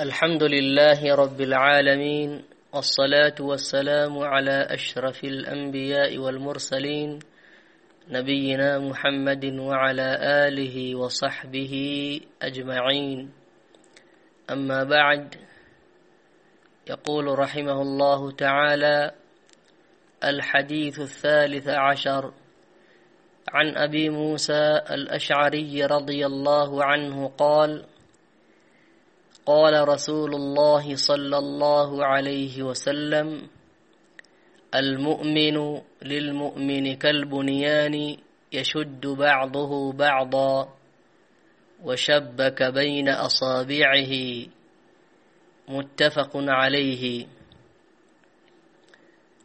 الحمد لله رب العالمين والصلاة والسلام على أشرف الأنبياء والمرسلين نبينا محمد وعلى آله وصحبه أجمعين. أما بعد يقول رحمه الله تعالى الحديث الثالث عشر عن أبي موسى الأشعري رضي الله عنه قال قال رسول الله صلى الله عليه وسلم المؤمن للمؤمن كالبنيان يشد بعضه بعضا وشبك بين أصابعه. متفق عليه.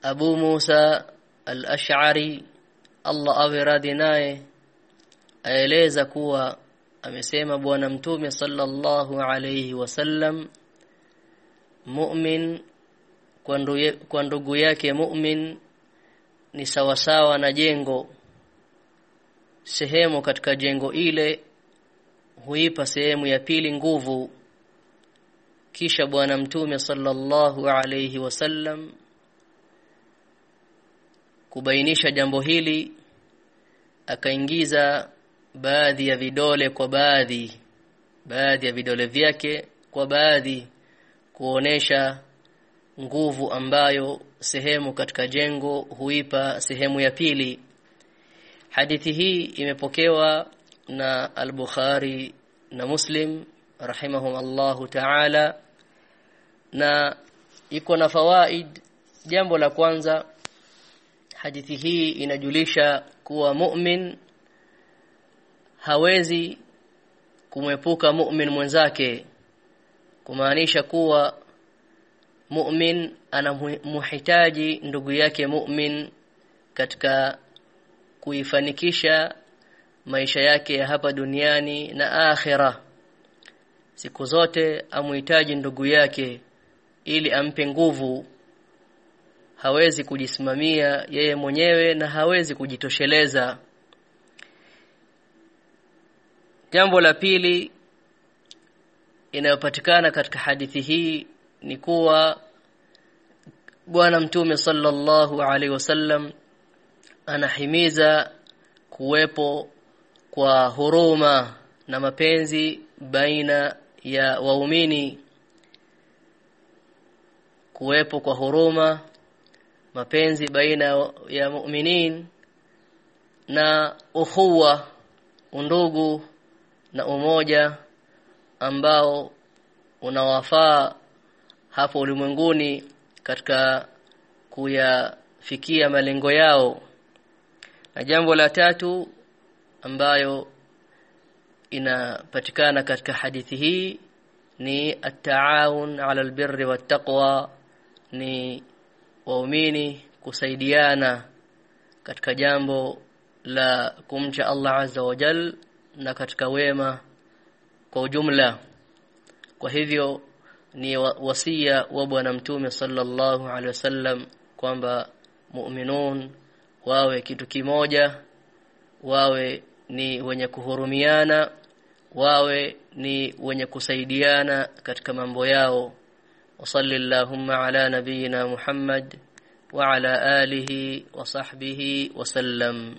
أبو موسى الأشعري radhi naye aeleza kuwa amesema bwana mtume sallallahu alayhi wasallam mu'min kwa ndugu yake mu'min ni sawasawa na jengo. Sehemu katika jengo ile huipa sehemu ya pili nguvu. Kisha bwana mtume sallallahu alayhi wasallam kubainisha jambo hili akaingiza baadhi ya vidole kwa baadhi baadhi ya vidole vyake kwa baadhi kuonesha nguvu ambayo sehemu katika jengo huipa sehemu ya pili. Hadithi hii imepokewa na al-Bukhari na Muslim rahimahum Allahu ta'ala na iko na fawaid. Jambo la kwanza hadithi hii inajulisha kuwa mu'min hawezi kumwepuka mu'min mwenzake kumaanisha kuwa mu'min anamhitaji ndugu yake mu'min katika kuifanikisha maisha yake ya hapa duniani na akhira. Siku zote amuhitaji ndugu yake ili ampe nguvu. Hawezi kujisimamia yeye mwenyewe na hawezi kujitosheleza jambo la pili inayopatikana katika hadithi hii ni kuwa bwana mtume sallallahu alaihi wasallam anahimiza kuwepo kwa huruma na mapenzi baina ya waumini kuwepo kwa huruma mapenzi baina ya muuminin na ukhuwa undugu na umoja ambao unawafaa hapo ulimwenguni katika kuyafikia malengo yao. Na jambo la tatu ambayo inapatikana katika hadithi hii ni at-taawun 'ala al-birri wat-taqwa ni waumini kusaidiana katika jambo la kumcha Allah azza wa jal na katika wema kwa ujumla kwa hivyo ni wasia wa bwana mtume sallallahu alaihi wasallam kwamba mu'minun wawe kitu kimoja wawe ni wenye kuhurumiana wawe ni wenye kusaidiana katika mambo yao وصل اللهم على نبينا محمد وعلى آله وصحبه وسلم